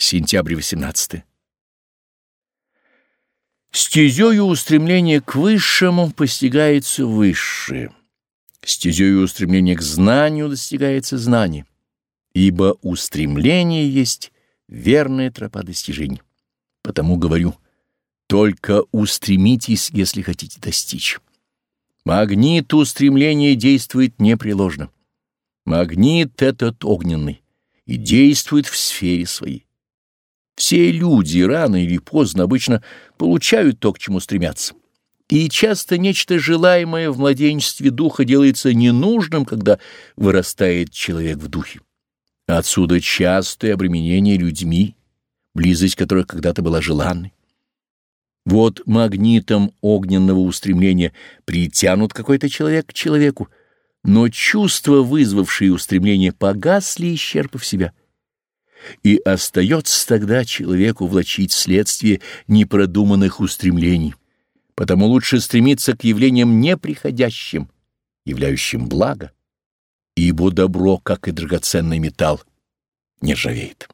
Сентябрь 18. Стезею устремления к высшему постигается высшее. Стезею устремления к знанию достигается знание, ибо устремление есть верная тропа достижений. Потому говорю, только устремитесь, если хотите достичь. Магнит устремления действует непреложно. Магнит этот огненный и действует в сфере своей. Все люди рано или поздно обычно получают то, к чему стремятся. И часто нечто желаемое в младенчестве духа делается ненужным, когда вырастает человек в духе. Отсюда частое обременение людьми, близость которых когда-то была желанной. Вот магнитом огненного устремления притянут какой-то человек к человеку, но чувства, вызвавшие устремление, погасли, исчерпав себя — и остается тогда человеку влачить следствие непродуманных устремлений. Потому лучше стремиться к явлениям неприходящим, являющим благо, ибо добро, как и драгоценный металл, не ржавеет.